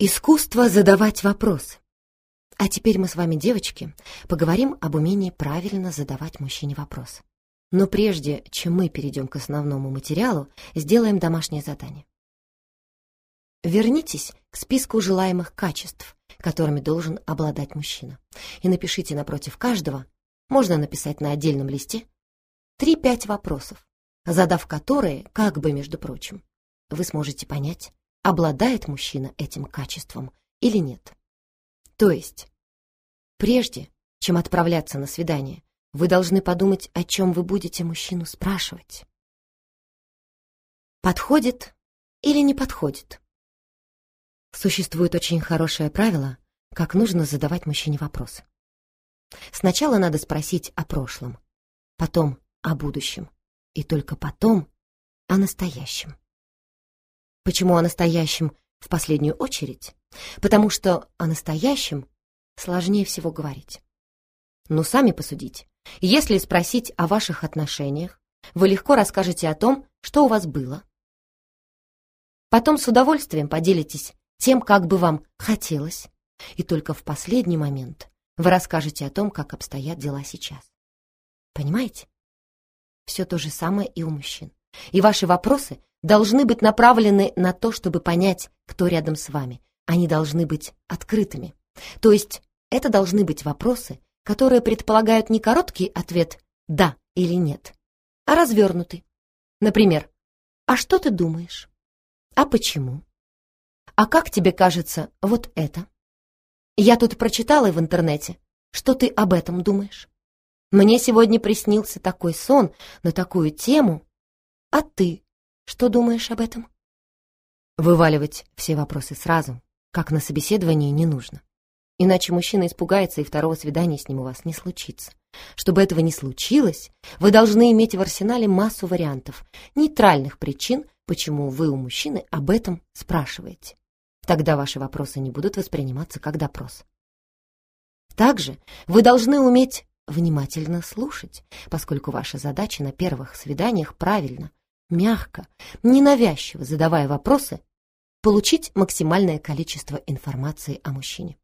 Искусство задавать вопросы. А теперь мы с вами, девочки, поговорим об умении правильно задавать мужчине вопросы. Но прежде, чем мы перейдем к основному материалу, сделаем домашнее задание. Вернитесь к списку желаемых качеств, которыми должен обладать мужчина, и напишите напротив каждого, можно написать на отдельном листе, 3-5 вопросов, задав которые, как бы между прочим, вы сможете понять, обладает мужчина этим качеством или нет. То есть, прежде чем отправляться на свидание, вы должны подумать, о чем вы будете мужчину спрашивать. Подходит или не подходит? Существует очень хорошее правило, как нужно задавать мужчине вопросы. Сначала надо спросить о прошлом, потом о будущем, и только потом о настоящем. Почему о настоящем в последнюю очередь? Потому что о настоящем сложнее всего говорить. Ну, сами посудите. Если спросить о ваших отношениях, вы легко расскажете о том, что у вас было. Потом с удовольствием поделитесь тем, как бы вам хотелось, и только в последний момент вы расскажете о том, как обстоят дела сейчас. Понимаете? Все то же самое и у мужчин. И ваши вопросы должны быть направлены на то, чтобы понять, кто рядом с вами. Они должны быть открытыми. То есть это должны быть вопросы, которые предполагают не короткий ответ «да» или «нет», а развернутый. Например, «А что ты думаешь?» «А почему?» «А как тебе кажется вот это?» «Я тут прочитала в интернете. Что ты об этом думаешь?» «Мне сегодня приснился такой сон на такую тему. А ты что думаешь об этом? Вываливать все вопросы сразу, как на собеседовании, не нужно. Иначе мужчина испугается, и второго свидания с ним у вас не случится. Чтобы этого не случилось, вы должны иметь в арсенале массу вариантов, нейтральных причин, почему вы у мужчины об этом спрашиваете. Тогда ваши вопросы не будут восприниматься как допрос. Также вы должны уметь внимательно слушать, поскольку ваша задача на первых свиданиях правильно мягко, ненавязчиво задавая вопросы, получить максимальное количество информации о мужчине.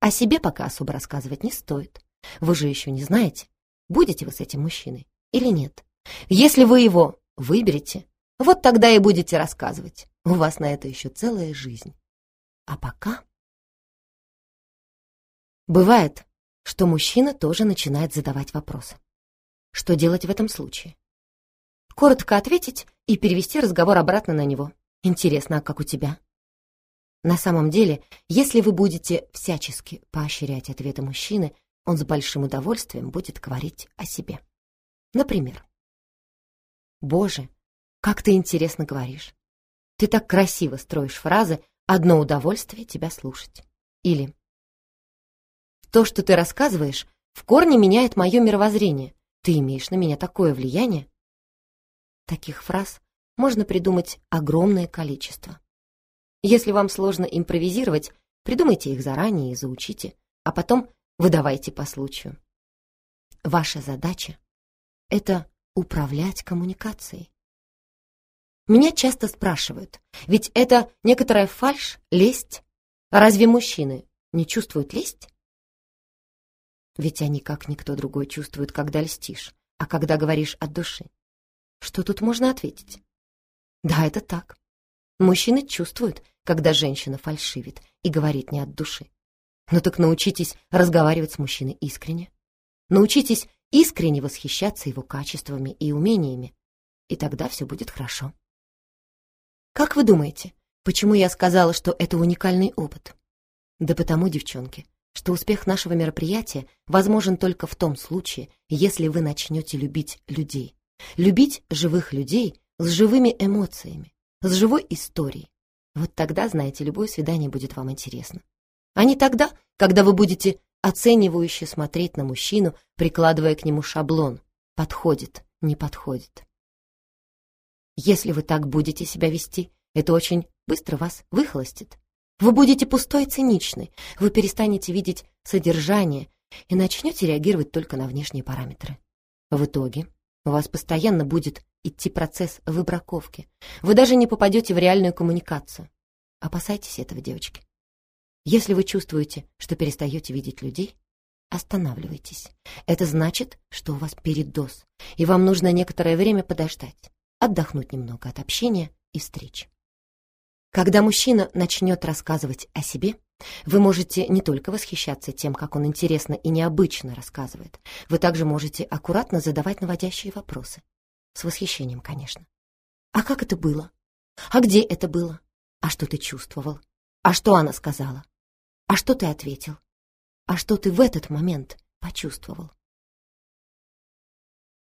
О себе пока особо рассказывать не стоит. Вы же еще не знаете, будете вы с этим мужчиной или нет. Если вы его выберете, вот тогда и будете рассказывать. У вас на это еще целая жизнь. А пока... Бывает, что мужчина тоже начинает задавать вопросы. Что делать в этом случае? Коротко ответить и перевести разговор обратно на него. Интересно, а как у тебя? На самом деле, если вы будете всячески поощрять ответы мужчины, он с большим удовольствием будет говорить о себе. Например, «Боже, как ты интересно говоришь! Ты так красиво строишь фразы, одно удовольствие тебя слушать». Или «То, что ты рассказываешь, в корне меняет мое мировоззрение. Ты имеешь на меня такое влияние, Таких фраз можно придумать огромное количество. Если вам сложно импровизировать, придумайте их заранее и заучите, а потом выдавайте по случаю. Ваша задача — это управлять коммуникацией. Меня часто спрашивают, ведь это некоторая фальшь, лесть. Разве мужчины не чувствуют лесть? Ведь они, как никто другой, чувствуют, когда льстишь, а когда говоришь от души. Что тут можно ответить? Да, это так. Мужчины чувствуют, когда женщина фальшивит и говорит не от души. Ну так научитесь разговаривать с мужчиной искренне. Научитесь искренне восхищаться его качествами и умениями, и тогда все будет хорошо. Как вы думаете, почему я сказала, что это уникальный опыт? Да потому, девчонки, что успех нашего мероприятия возможен только в том случае, если вы начнете любить людей, Любить живых людей с живыми эмоциями, с живой историей. Вот тогда, знаете, любое свидание будет вам интересно. А не тогда, когда вы будете оценивающе смотреть на мужчину, прикладывая к нему шаблон. Подходит, не подходит. Если вы так будете себя вести, это очень быстро вас выхолостит. Вы будете пустой и циничной, вы перестанете видеть содержание и начнете реагировать только на внешние параметры. В итоге у вас постоянно будет идти процесс выбраковки. Вы даже не попадете в реальную коммуникацию. Опасайтесь этого, девочки. Если вы чувствуете, что перестаете видеть людей, останавливайтесь. Это значит, что у вас передоз, и вам нужно некоторое время подождать, отдохнуть немного от общения и встреч. Когда мужчина начнет рассказывать о себе, вы можете не только восхищаться тем, как он интересно и необычно рассказывает, вы также можете аккуратно задавать наводящие вопросы. С восхищением, конечно. А как это было? А где это было? А что ты чувствовал? А что она сказала? А что ты ответил? А что ты в этот момент почувствовал?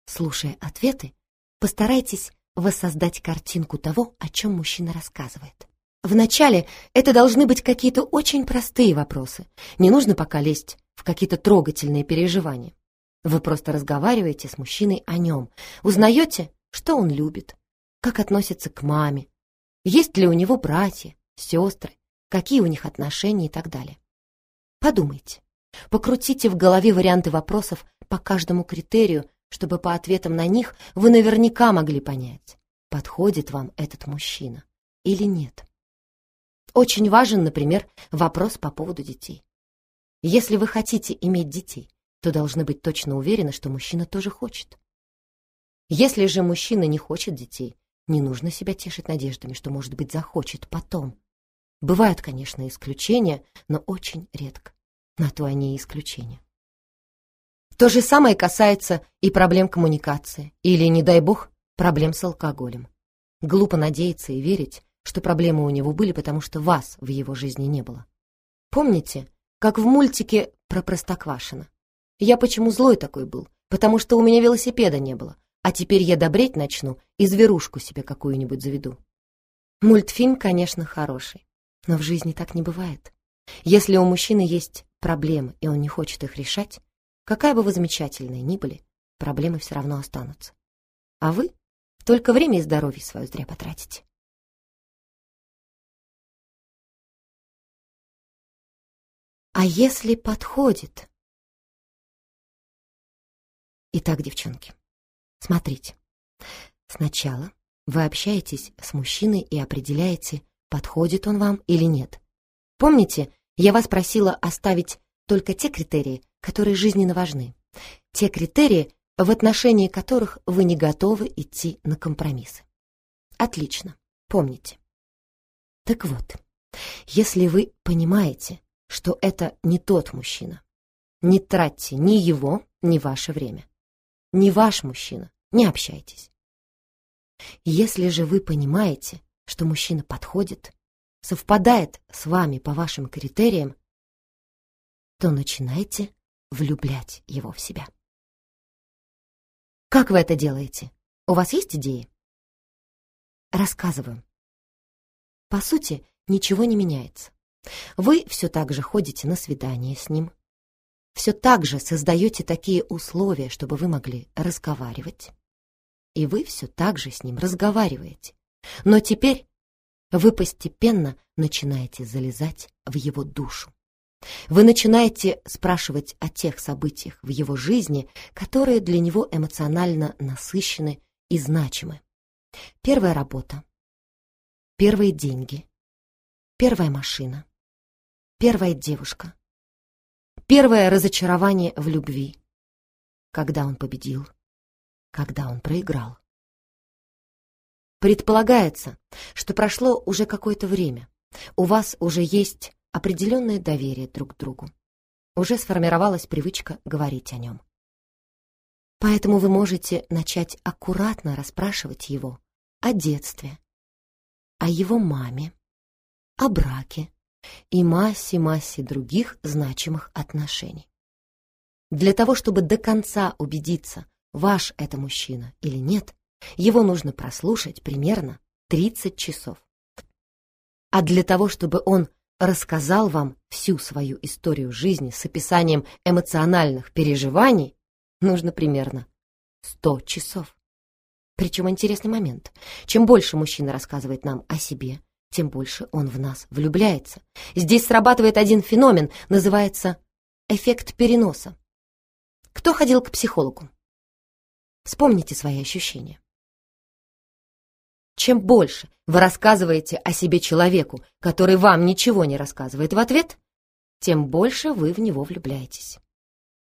Слушая ответы, постарайтесь воссоздать картинку того, о чем мужчина рассказывает. Вначале это должны быть какие-то очень простые вопросы. Не нужно пока лезть в какие-то трогательные переживания. Вы просто разговариваете с мужчиной о нем, узнаете, что он любит, как относится к маме, есть ли у него братья, сестры, какие у них отношения и так далее. Подумайте, покрутите в голове варианты вопросов по каждому критерию, чтобы по ответам на них вы наверняка могли понять, подходит вам этот мужчина или нет. Очень важен, например, вопрос по поводу детей. Если вы хотите иметь детей, то должны быть точно уверены, что мужчина тоже хочет. Если же мужчина не хочет детей, не нужно себя тешить надеждами, что, может быть, захочет потом. Бывают, конечно, исключения, но очень редко. На то они и исключения. То же самое касается и проблем коммуникации, или, не дай бог, проблем с алкоголем. Глупо надеяться и верить, что проблемы у него были, потому что вас в его жизни не было. Помните, как в мультике про Простоквашино? Я почему злой такой был? Потому что у меня велосипеда не было, а теперь я добреть начну и зверушку себе какую-нибудь заведу. Мультфильм, конечно, хороший, но в жизни так не бывает. Если у мужчины есть проблемы, и он не хочет их решать, какая бы вы замечательная ни были, проблемы все равно останутся. А вы только время и здоровье свое зря потратите. А если подходит? Итак, девчонки, смотрите. Сначала вы общаетесь с мужчиной и определяете, подходит он вам или нет. Помните, я вас просила оставить только те критерии, которые жизненно важны. Те критерии, в отношении которых вы не готовы идти на компромиссы. Отлично, помните. Так вот, если вы понимаете, что это не тот мужчина. Не тратьте ни его, ни ваше время. Не ваш мужчина, не общайтесь. Если же вы понимаете, что мужчина подходит, совпадает с вами по вашим критериям, то начинайте влюблять его в себя. Как вы это делаете? У вас есть идеи? Рассказываю. По сути, ничего не меняется. Вы все так же ходите на свидание с ним, все так же создаете такие условия, чтобы вы могли разговаривать. И вы все так же с ним разговариваете. Но теперь вы постепенно начинаете залезать в его душу. Вы начинаете спрашивать о тех событиях в его жизни, которые для него эмоционально насыщены и значимы. Первая работа, первые деньги, первая машина, Первая девушка. Первое разочарование в любви. Когда он победил. Когда он проиграл. Предполагается, что прошло уже какое-то время. У вас уже есть определенное доверие друг к другу. Уже сформировалась привычка говорить о нем. Поэтому вы можете начать аккуратно расспрашивать его о детстве, о его маме, о браке, и массе-массе других значимых отношений. Для того, чтобы до конца убедиться, ваш это мужчина или нет, его нужно прослушать примерно 30 часов. А для того, чтобы он рассказал вам всю свою историю жизни с описанием эмоциональных переживаний, нужно примерно 100 часов. Причем интересный момент. Чем больше мужчина рассказывает нам о себе, тем больше он в нас влюбляется. Здесь срабатывает один феномен, называется эффект переноса. Кто ходил к психологу? Вспомните свои ощущения. Чем больше вы рассказываете о себе человеку, который вам ничего не рассказывает в ответ, тем больше вы в него влюбляетесь.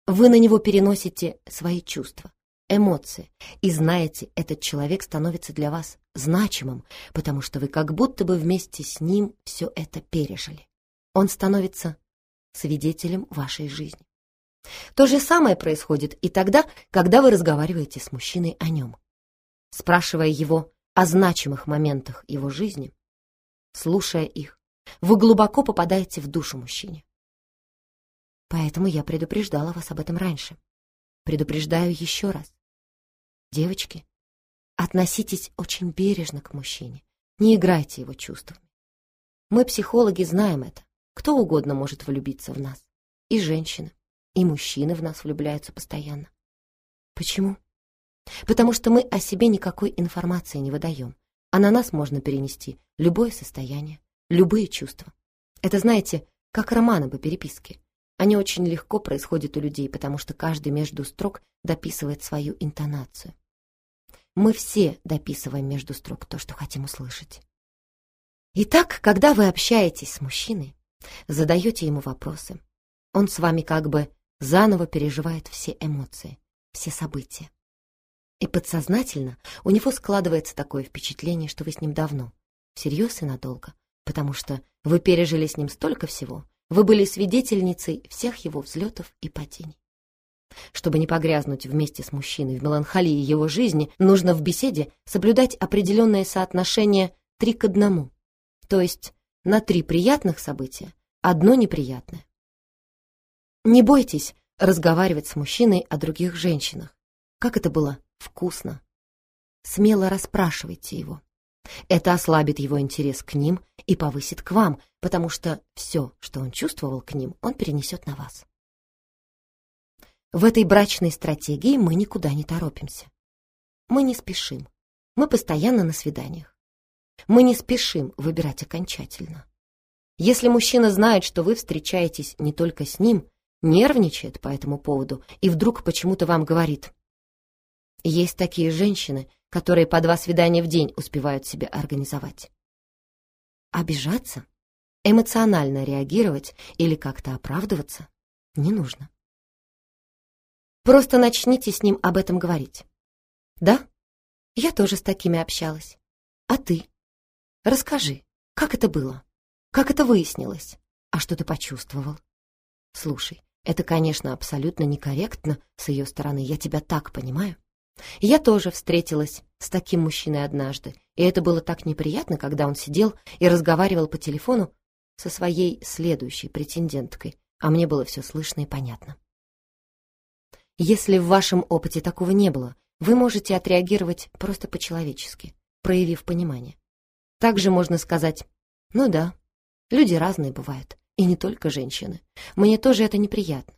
Вы на него переносите свои чувства, эмоции, и знаете, этот человек становится для вас значимым, потому что вы как будто бы вместе с ним все это пережили. Он становится свидетелем вашей жизни. То же самое происходит и тогда, когда вы разговариваете с мужчиной о нем. Спрашивая его о значимых моментах его жизни, слушая их, вы глубоко попадаете в душу мужчине. Поэтому я предупреждала вас об этом раньше. Предупреждаю еще раз. Девочки, относитесь очень бережно к мужчине. Не играйте его чувствами. Мы, психологи, знаем это. Кто угодно может влюбиться в нас. И женщины, и мужчины в нас влюбляются постоянно. Почему? Потому что мы о себе никакой информации не выдаем, а на нас можно перенести любое состояние, любые чувства. Это, знаете, как романы по переписке. Они очень легко происходят у людей, потому что каждый между строк дописывает свою интонацию. Мы все дописываем между строк то, что хотим услышать. Итак, когда вы общаетесь с мужчиной, задаете ему вопросы, он с вами как бы заново переживает все эмоции, все события. И подсознательно у него складывается такое впечатление, что вы с ним давно, всерьез и надолго, потому что вы пережили с ним столько всего, вы были свидетельницей всех его взлетов и падений. Чтобы не погрязнуть вместе с мужчиной в меланхолии его жизни, нужно в беседе соблюдать определенное соотношение три к одному, то есть на три приятных события одно неприятное. Не бойтесь разговаривать с мужчиной о других женщинах. Как это было вкусно. Смело расспрашивайте его. Это ослабит его интерес к ним и повысит к вам, потому что все, что он чувствовал к ним, он перенесет на вас. В этой брачной стратегии мы никуда не торопимся. Мы не спешим. Мы постоянно на свиданиях. Мы не спешим выбирать окончательно. Если мужчина знает, что вы встречаетесь не только с ним, нервничает по этому поводу и вдруг почему-то вам говорит есть такие женщины, которые по два свидания в день успевают себе организовать. Обижаться, эмоционально реагировать или как-то оправдываться не нужно. Просто начните с ним об этом говорить. Да, я тоже с такими общалась. А ты? Расскажи, как это было? Как это выяснилось? А что ты почувствовал? Слушай, это, конечно, абсолютно некорректно с ее стороны, я тебя так понимаю. Я тоже встретилась с таким мужчиной однажды, и это было так неприятно, когда он сидел и разговаривал по телефону со своей следующей претенденткой, а мне было все слышно и понятно. Если в вашем опыте такого не было, вы можете отреагировать просто по-человечески, проявив понимание. Также можно сказать «Ну да, люди разные бывают, и не только женщины. Мне тоже это неприятно.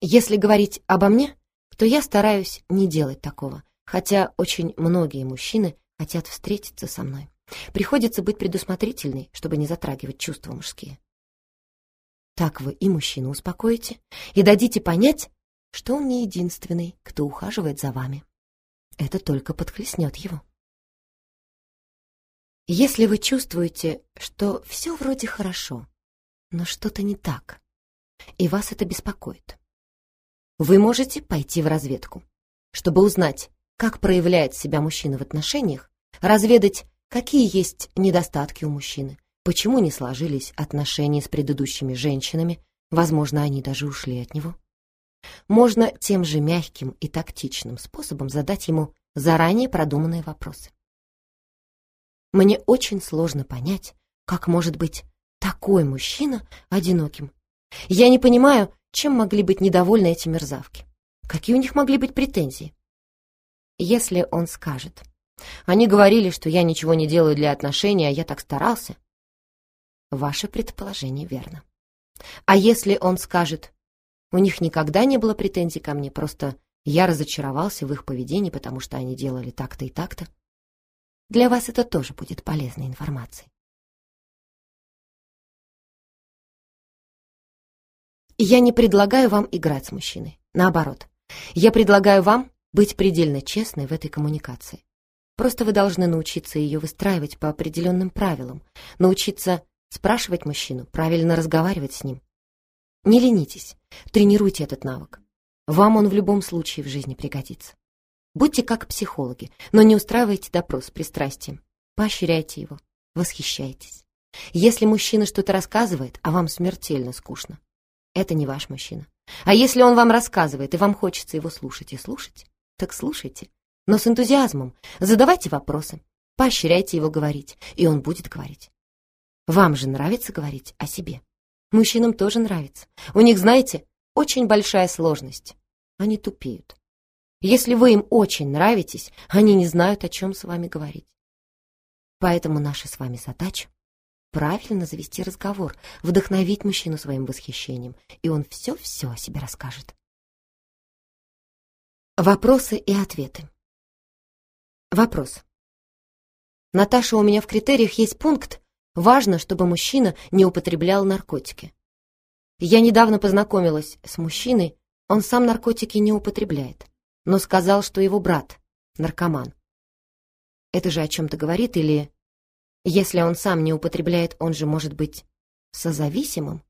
Если говорить обо мне, то я стараюсь не делать такого, хотя очень многие мужчины хотят встретиться со мной. Приходится быть предусмотрительной, чтобы не затрагивать чувства мужские. Так вы и мужчину успокоите и дадите понять, что он не единственный, кто ухаживает за вами. Это только подхлестнет его. Если вы чувствуете, что все вроде хорошо, но что-то не так, и вас это беспокоит, вы можете пойти в разведку, чтобы узнать, как проявляет себя мужчина в отношениях, разведать, какие есть недостатки у мужчины, почему не сложились отношения с предыдущими женщинами, возможно, они даже ушли от него. Можно тем же мягким и тактичным способом задать ему заранее продуманные вопросы. Мне очень сложно понять, как может быть такой мужчина одиноким. Я не понимаю, чем могли быть недовольны эти мерзавки? Какие у них могли быть претензии? Если он скажет, они говорили, что я ничего не делаю для отношений, а я так старался, ваше предположение верно. А если он скажет, у них никогда не было претензий ко мне, просто я разочаровался в их поведении, потому что они делали так-то и так-то, для вас это тоже будет полезной информацией. Я не предлагаю вам играть с мужчиной. Наоборот, я предлагаю вам быть предельно честной в этой коммуникации. Просто вы должны научиться ее выстраивать по определенным правилам, научиться спрашивать мужчину, правильно разговаривать с ним. Не ленитесь, тренируйте этот навык. Вам он в любом случае в жизни пригодится. Будьте как психологи, но не устраивайте допрос пристрастием. Поощряйте его, восхищайтесь. Если мужчина что-то рассказывает, а вам смертельно скучно, это не ваш мужчина. А если он вам рассказывает, и вам хочется его слушать и слушать, так слушайте, но с энтузиазмом. Задавайте вопросы, поощряйте его говорить, и он будет говорить. Вам же нравится говорить о себе. Мужчинам тоже нравится. У них, знаете, очень большая сложность. Они тупеют. Если вы им очень нравитесь, они не знают, о чем с вами говорить. Поэтому наша с вами задача — правильно завести разговор, вдохновить мужчину своим восхищением, и он все-все о себе расскажет. Вопросы и ответы. Вопрос. Наташа, у меня в критериях есть пункт «Важно, чтобы мужчина не употреблял наркотики». Я недавно познакомилась с мужчиной, он сам наркотики не употребляет но сказал, что его брат — наркоман. Это же о чем-то говорит или... Если он сам не употребляет, он же может быть созависимым?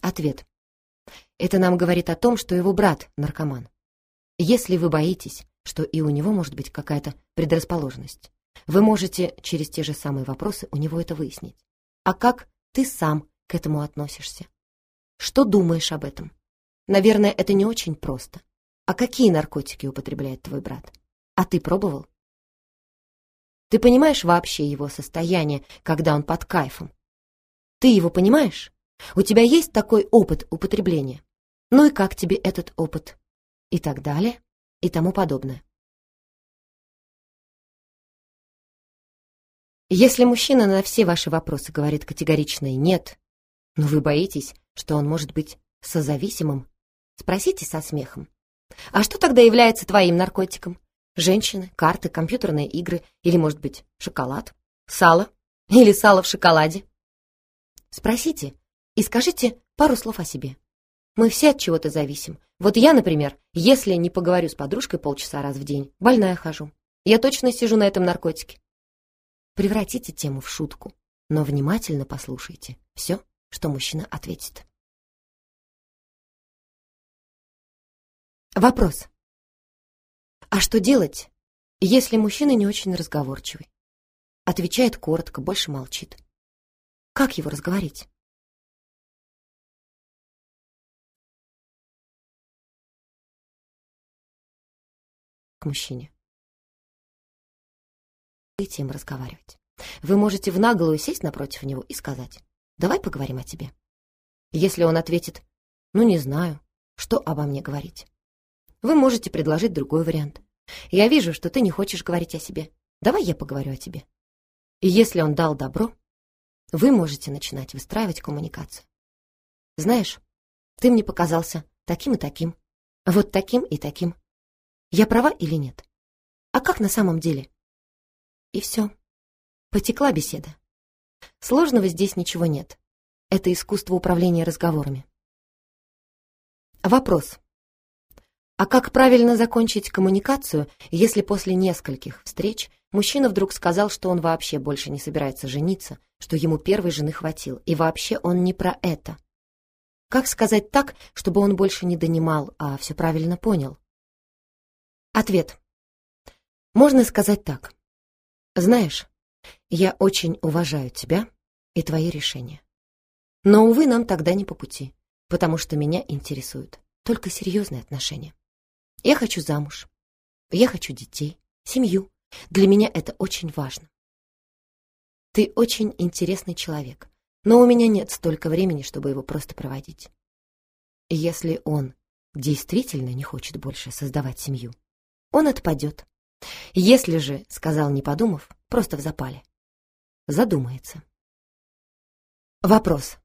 Ответ. Это нам говорит о том, что его брат — наркоман. Если вы боитесь, что и у него может быть какая-то предрасположенность, вы можете через те же самые вопросы у него это выяснить. А как ты сам к этому относишься? Что думаешь об этом? Наверное, это не очень просто. А какие наркотики употребляет твой брат? А ты пробовал? Ты понимаешь вообще его состояние, когда он под кайфом? Ты его понимаешь? У тебя есть такой опыт употребления? Ну и как тебе этот опыт? И так далее, и тому подобное. Если мужчина на все ваши вопросы говорит категоричное «нет», но вы боитесь, что он может быть созависимым, Спросите со смехом. А что тогда является твоим наркотиком? Женщины, карты, компьютерные игры или, может быть, шоколад? Сало? Или сало в шоколаде? Спросите и скажите пару слов о себе. Мы все от чего-то зависим. Вот я, например, если не поговорю с подружкой полчаса раз в день, больная хожу. Я точно сижу на этом наркотике. Превратите тему в шутку, но внимательно послушайте все, что мужчина ответит. Вопрос. А что делать, если мужчина не очень разговорчивый? Отвечает коротко, больше молчит. Как его разговорить? К мужчине. Идти им разговаривать. Вы можете в наглую сесть напротив него и сказать, давай поговорим о тебе. Если он ответит, ну не знаю, что обо мне говорить. Вы можете предложить другой вариант. Я вижу, что ты не хочешь говорить о себе. Давай я поговорю о тебе. И если он дал добро, вы можете начинать выстраивать коммуникацию. Знаешь, ты мне показался таким и таким, вот таким и таким. Я права или нет? А как на самом деле? И все. Потекла беседа. Сложного здесь ничего нет. Это искусство управления разговорами. Вопрос. А как правильно закончить коммуникацию, если после нескольких встреч мужчина вдруг сказал, что он вообще больше не собирается жениться, что ему первой жены хватил, и вообще он не про это? Как сказать так, чтобы он больше не донимал, а все правильно понял? Ответ. Можно сказать так. Знаешь, я очень уважаю тебя и твои решения. Но, увы, нам тогда не по пути, потому что меня интересуют только серьезные отношения. Я хочу замуж. Я хочу детей, семью. Для меня это очень важно. Ты очень интересный человек, но у меня нет столько времени, чтобы его просто проводить. Если он действительно не хочет больше создавать семью, он отпадет. Если же, сказал не подумав, просто в запале, задумается. Вопрос.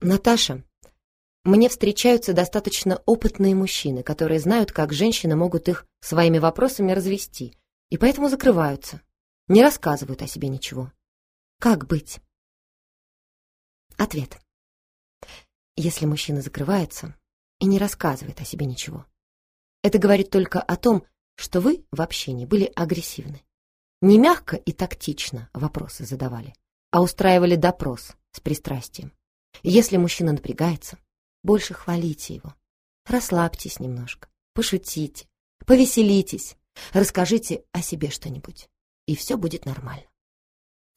Наташа, мне встречаются достаточно опытные мужчины, которые знают, как женщины могут их своими вопросами развести, и поэтому закрываются, не рассказывают о себе ничего. Как быть? Ответ. Если мужчина закрывается и не рассказывает о себе ничего, это говорит только о том, что вы в общении были агрессивны. Не мягко и тактично вопросы задавали, а устраивали допрос с пристрастием. Если мужчина напрягается, больше хвалите его. Расслабьтесь немножко, пошутите, повеселитесь, расскажите о себе что-нибудь, и все будет нормально.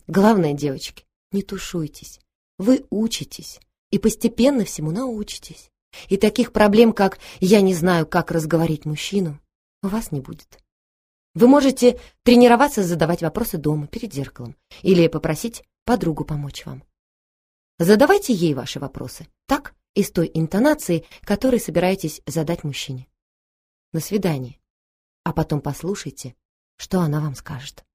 Главное, девочки, не тушуйтесь. Вы учитесь и постепенно всему научитесь. И таких проблем, как «я не знаю, как разговорить мужчину», у вас не будет. Вы можете тренироваться задавать вопросы дома, перед зеркалом, или попросить подругу помочь вам. Задавайте ей ваши вопросы, так и с той интонацией, которой собираетесь задать мужчине. На свидание. А потом послушайте, что она вам скажет.